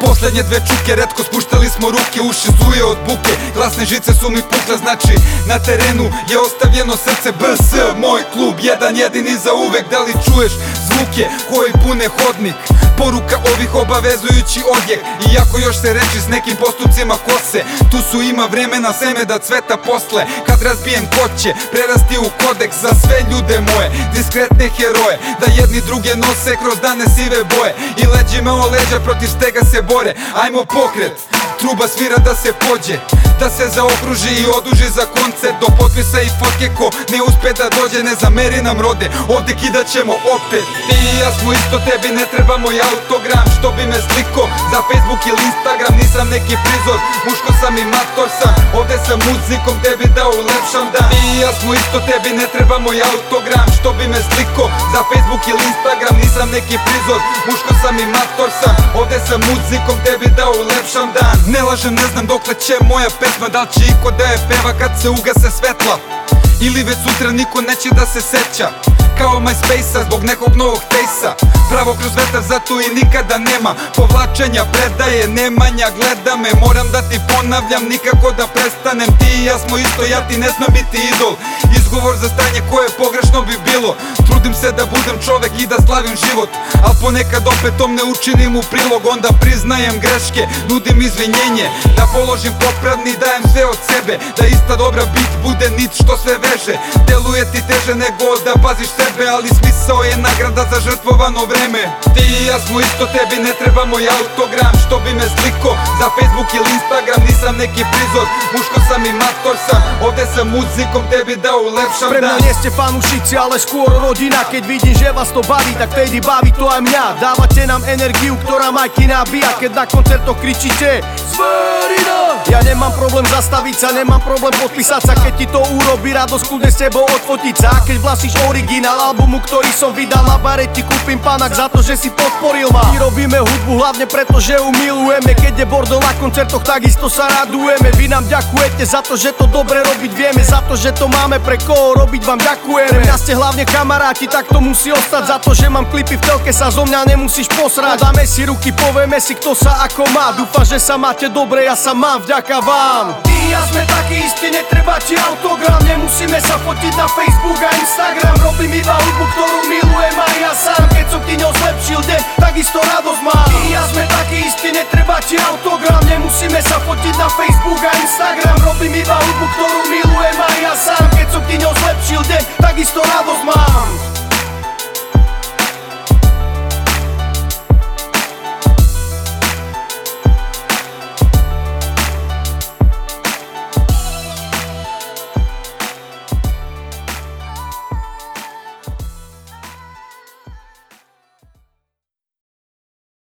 Poslednje dve čuke, redko spuštali smo ruke Uši zuje od buke, glasne žice su mi pukle Znači, na terenu je ostavljeno srce. BS, moj klub, jedan jedini za uvek. Da li čuješ zvuke koji pune hodnik Poruka ovih obavezujući odjek. Iako još se reči s nekim postupcima kose Tu su ima vremena seme da cveta posle. Kad razbijem koće, prerasti u kodeks Za sve ljude moje, diskretne heroje Da jedni druge nose kroz dane sive boje. I leđima o leđa protiv stega se bore. Ajmo pokret, truba svira da se pođe Da se zaokruži i oduži za koncert Do potpisa i fotke ko ne uspe da dođe Ne zameri nam rode, ovde kidat ćemo opet. Ti i ja smo isto, tebi ne treba moj autogram Što bi me sliko. Za Facebook ili Instagram Nisam neki prizor, muško sam i mator sam. Ovde sa muzikom tebi da ulepšam dan Ti i ja smo isto, tebi ne treba moj autogram Što bi me sliko. Za Facebook ili Instagram Nisam neki prizor, muško sam i mator sam. Ovde sa muzikom tebi da ulepšam dan Ne lažem, ne znam dokle će moja pesma. Da li će iko da je peva kad se ugase svetla? Ili već sutra niko neće da se seća. Kao MySpace-a zbog nekog novog fejsa Pravo kroz vetar zato i nikada nema Povlačenja, predaje, nemanja, gleda me Moram da ti ponavljam, nikako da prestanem. Ti i ja smo isto, ja ti ne smem biti idol. Izgovor za stanje koje pogrešno bi bilo. Trudim se da budem čovek i da slavim život Al ponekad opetom ne učinim u prilog Onda priznajem greške, nudim izvinjenje. Da položim popravni, dajem sve od sebe Da ista dobra bit bude nit što sve veže. Deluje ti teže nego da paziš sebe Ali smisao je nagrada za žrtvovano vreme Ti i ja smo isto, tebi ne treba moj autogram. Što bi me sliko za Facebook ili Instagram Nisam neki prizor, muško sam i mator sam Ovde sa muzikom tebi da ulepšam Pre dan. Mňa nie ste fanúšici, ale skôr rodina. Keď vidím, že vás to baví, tak vtedy baví to aj mňa. Dávate nám energiu, ktorá majky nabíja. Keď na koncertoch kričíte Zverina Ja nemám problém zastaviť sa, nemám problém podpísať sa. Keď ti to urobí radosť, kľudne s tebou odfotiť sa. Keď vlastníš originál albumu, ktorý som vydal na bare Ti kúpim panak za to, že si podporil ma. My robíme hudbu hlavne preto, že ju milujeme. Keď je bordel na koncertoch, takisto sa radujeme. Vy nám ďakujete za to, že to dobre robiť vieme. Za to, že to máme pre koho robiť, vám ďakujeme. Mňa ste hlavne kamaráti, tak to musí ostať. Za to, že mám klipy v telke, sa zo mňa nemusíš posrať. Dáme si ruky, povieme si, kto sa ako má. Dúfam, že sa máte dobre, ja sa mám vďaka vám. Ty ja sme takí istí, netreba ti autogram. Nemusíme sa fotiť na Facebook a Instagram. Robím iba hudbu, ktorú milujem. Aj ja sám Keď som ti ňou zlepšil deň, takisto radosť Ty a ja sme takí istí, netreba ti autogram Nemusíme sa fotiť na Facebook a Instagram. Robím iba hudbu, ktorú milujem aj ja sám. Keď som ti ňou zlepšil deň, takisto radosť